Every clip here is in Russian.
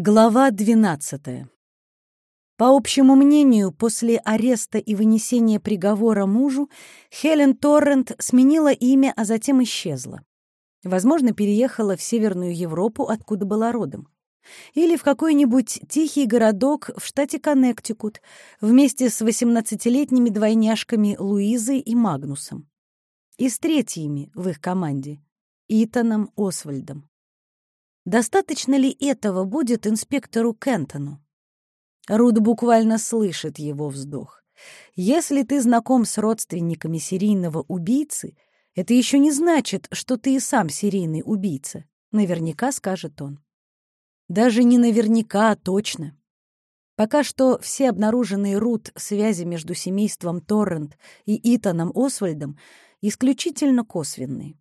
Глава 12. По общему мнению, после ареста и вынесения приговора мужу, Хелен Торрент сменила имя, а затем исчезла. Возможно, переехала в Северную Европу, откуда была родом. Или в какой-нибудь тихий городок в штате Коннектикут вместе с 18-летними двойняшками Луизой и Магнусом. И с третьими в их команде — Итаном Освальдом. Достаточно ли этого будет инспектору Кентону? Руд буквально слышит его вздох. Если ты знаком с родственниками серийного убийцы, это еще не значит, что ты и сам серийный убийца. Наверняка скажет он. Даже не наверняка, а точно. Пока что все обнаруженные Рут связи между семейством Торрент и Итаном Освальдом исключительно косвенные.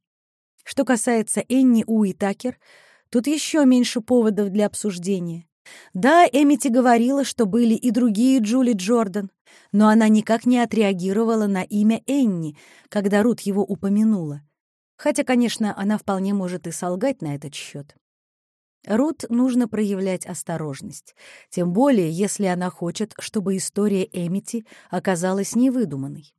Что касается Энни Уитакер — Тут еще меньше поводов для обсуждения. Да, Эмити говорила, что были и другие Джули Джордан, но она никак не отреагировала на имя Энни, когда Рут его упомянула. Хотя, конечно, она вполне может и солгать на этот счет. Рут нужно проявлять осторожность, тем более, если она хочет, чтобы история Эмити оказалась невыдуманной.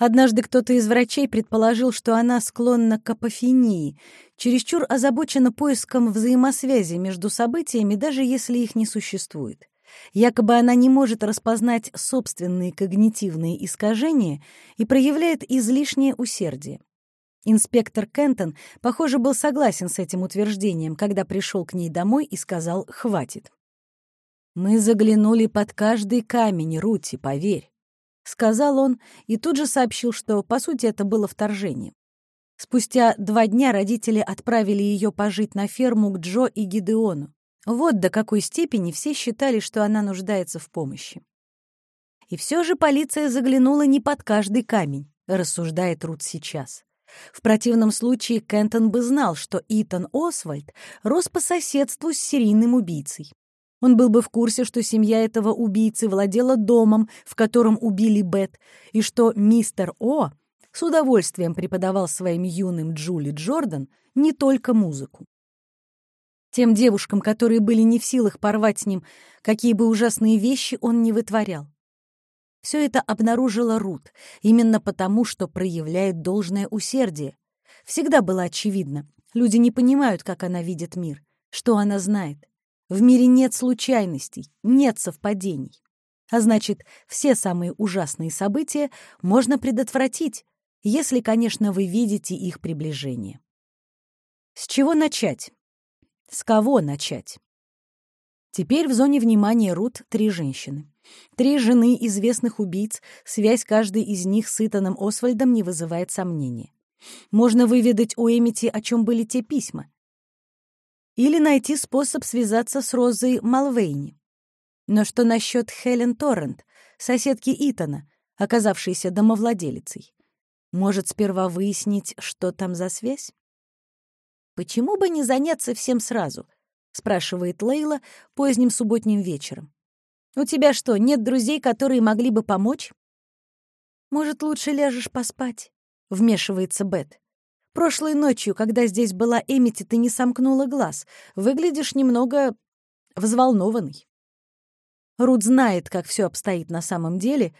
Однажды кто-то из врачей предположил, что она склонна к апофении, чересчур озабочена поиском взаимосвязи между событиями, даже если их не существует. Якобы она не может распознать собственные когнитивные искажения и проявляет излишнее усердие. Инспектор Кентон, похоже, был согласен с этим утверждением, когда пришел к ней домой и сказал «хватит». «Мы заглянули под каждый камень, Рути, поверь. — сказал он и тут же сообщил, что, по сути, это было вторжение. Спустя два дня родители отправили ее пожить на ферму к Джо и Гидеону. Вот до какой степени все считали, что она нуждается в помощи. И все же полиция заглянула не под каждый камень, рассуждает Рут сейчас. В противном случае Кентон бы знал, что Итан Освальд рос по соседству с серийным убийцей. Он был бы в курсе, что семья этого убийцы владела домом, в котором убили Бет, и что мистер О с удовольствием преподавал своим юным Джули Джордан не только музыку. Тем девушкам, которые были не в силах порвать с ним, какие бы ужасные вещи он не вытворял. Все это обнаружила Рут, именно потому, что проявляет должное усердие. Всегда было очевидно. Люди не понимают, как она видит мир, что она знает. В мире нет случайностей, нет совпадений. А значит, все самые ужасные события можно предотвратить, если, конечно, вы видите их приближение. С чего начать? С кого начать? Теперь в зоне внимания Рут три женщины. Три жены известных убийц, связь каждой из них с Итаном Освальдом не вызывает сомнения. Можно выведать у Эмити, о чем были те письма или найти способ связаться с Розой Малвейни. Но что насчет Хелен Торрент, соседки Итана, оказавшейся домовладелицей? Может, сперва выяснить, что там за связь? «Почему бы не заняться всем сразу?» — спрашивает Лейла поздним субботним вечером. «У тебя что, нет друзей, которые могли бы помочь?» «Может, лучше ляжешь поспать?» — вмешивается Бет. Прошлой ночью, когда здесь была Эмити, ты не сомкнула глаз. Выглядишь немного взволнованный. Рут знает, как все обстоит на самом деле,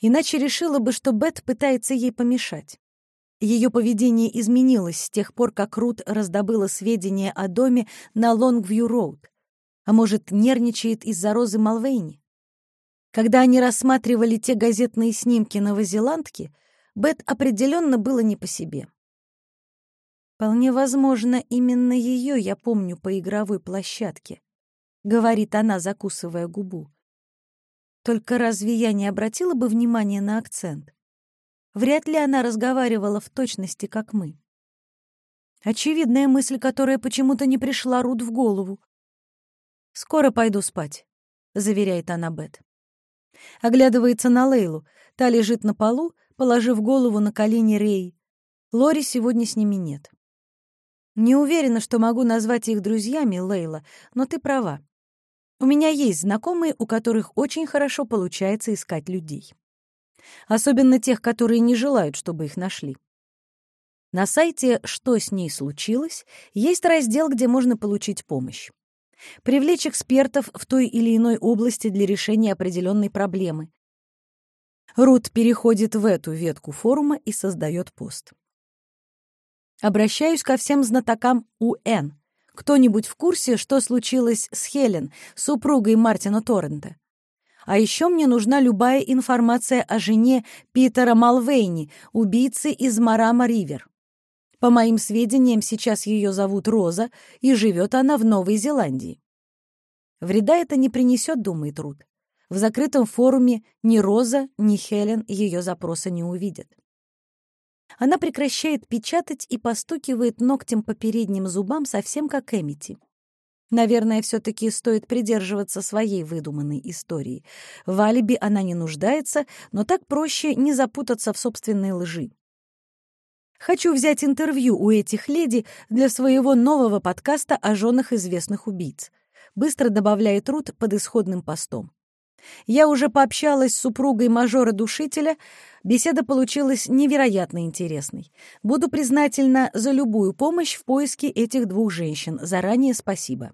иначе решила бы, что Бет пытается ей помешать. Ее поведение изменилось с тех пор, как Рут раздобыла сведения о доме на Лонгвью-Роуд. А может, нервничает из-за Розы Малвейни? Когда они рассматривали те газетные снимки новозеландки, Бет определенно было не по себе. Вполне возможно, именно ее я помню по игровой площадке, говорит она, закусывая губу. Только разве я не обратила бы внимания на акцент? Вряд ли она разговаривала в точности, как мы. Очевидная мысль, которая почему-то не пришла Рут в голову. «Скоро пойду спать», — заверяет она Бет. Оглядывается на Лейлу. Та лежит на полу, положив голову на колени Рей. Лори сегодня с ними нет. Не уверена, что могу назвать их друзьями, Лейла, но ты права. У меня есть знакомые, у которых очень хорошо получается искать людей. Особенно тех, которые не желают, чтобы их нашли. На сайте «Что с ней случилось» есть раздел, где можно получить помощь. привлечь экспертов в той или иной области для решения определенной проблемы. Рут переходит в эту ветку форума и создает пост. Обращаюсь ко всем знатокам УН. Кто-нибудь в курсе, что случилось с Хелен, супругой Мартина Торрента? А еще мне нужна любая информация о жене Питера Малвейни, убийцы из Марама-Ривер. По моим сведениям, сейчас ее зовут Роза, и живет она в Новой Зеландии. Вреда это не принесет, думает Рут. В закрытом форуме ни Роза, ни Хелен ее запроса не увидят. Она прекращает печатать и постукивает ногтем по передним зубам, совсем как Эмити. Наверное, все-таки стоит придерживаться своей выдуманной истории. В алиби она не нуждается, но так проще не запутаться в собственной лжи. Хочу взять интервью у этих леди для своего нового подкаста о женах известных убийц. Быстро добавляет Рут под исходным постом. Я уже пообщалась с супругой мажора-душителя. Беседа получилась невероятно интересной. Буду признательна за любую помощь в поиске этих двух женщин. Заранее спасибо.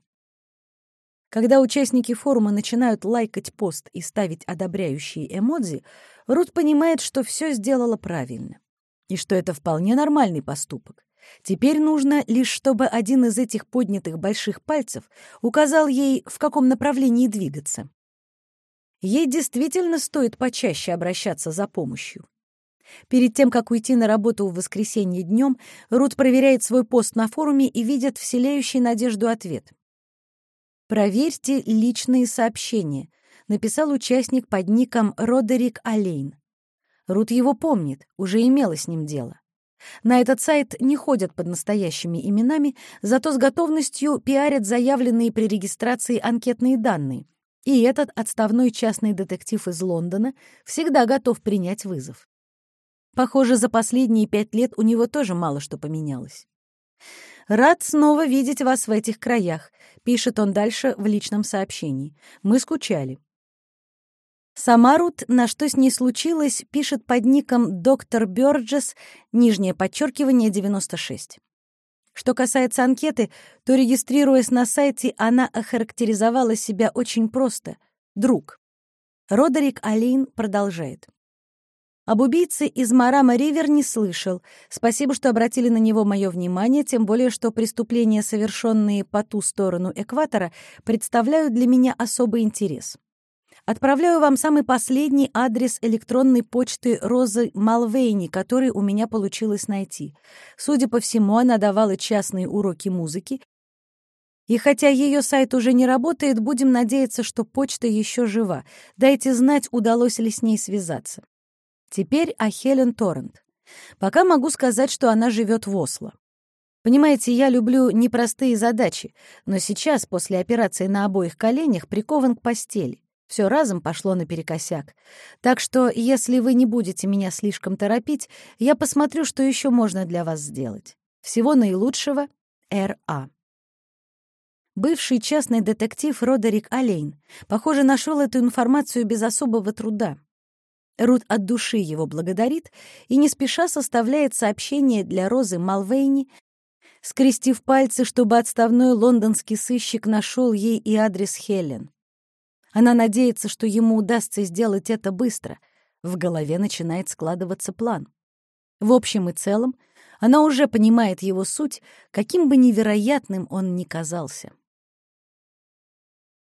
Когда участники форума начинают лайкать пост и ставить одобряющие эмодзи, Рут понимает, что все сделала правильно и что это вполне нормальный поступок. Теперь нужно лишь, чтобы один из этих поднятых больших пальцев указал ей, в каком направлении двигаться. Ей действительно стоит почаще обращаться за помощью. Перед тем, как уйти на работу в воскресенье днем, Рут проверяет свой пост на форуме и видит вселяющий надежду ответ. «Проверьте личные сообщения», — написал участник под ником Родерик Алейн. Рут его помнит, уже имела с ним дело. На этот сайт не ходят под настоящими именами, зато с готовностью пиарят заявленные при регистрации анкетные данные. И этот отставной частный детектив из Лондона всегда готов принять вызов. Похоже, за последние пять лет у него тоже мало что поменялось. «Рад снова видеть вас в этих краях», — пишет он дальше в личном сообщении. «Мы скучали. Сама Рут, на что с ней случилось, пишет под ником «Доктор Бёрджес», нижнее подчеркивание 96. Что касается анкеты, то, регистрируясь на сайте, она охарактеризовала себя очень просто — друг. Родерик Алин продолжает. Об убийце из Марама-Ривер не слышал. Спасибо, что обратили на него мое внимание, тем более, что преступления, совершенные по ту сторону экватора, представляют для меня особый интерес. Отправляю вам самый последний адрес электронной почты Розы Малвейни, который у меня получилось найти. Судя по всему, она давала частные уроки музыки. И хотя ее сайт уже не работает, будем надеяться, что почта еще жива. Дайте знать, удалось ли с ней связаться. Теперь о Хелен Торрент. Пока могу сказать, что она живет в Осло. Понимаете, я люблю непростые задачи, но сейчас, после операции на обоих коленях, прикован к постели. Все разом пошло наперекосяк. Так что, если вы не будете меня слишком торопить, я посмотрю, что еще можно для вас сделать. Всего наилучшего, Р.А. Бывший частный детектив Родерик Алейн, похоже, нашел эту информацию без особого труда. Рут от души его благодарит и не спеша составляет сообщение для Розы Малвейни, скрестив пальцы, чтобы отставной лондонский сыщик нашел ей и адрес Хелен. Она надеется, что ему удастся сделать это быстро. В голове начинает складываться план. В общем и целом, она уже понимает его суть, каким бы невероятным он ни казался.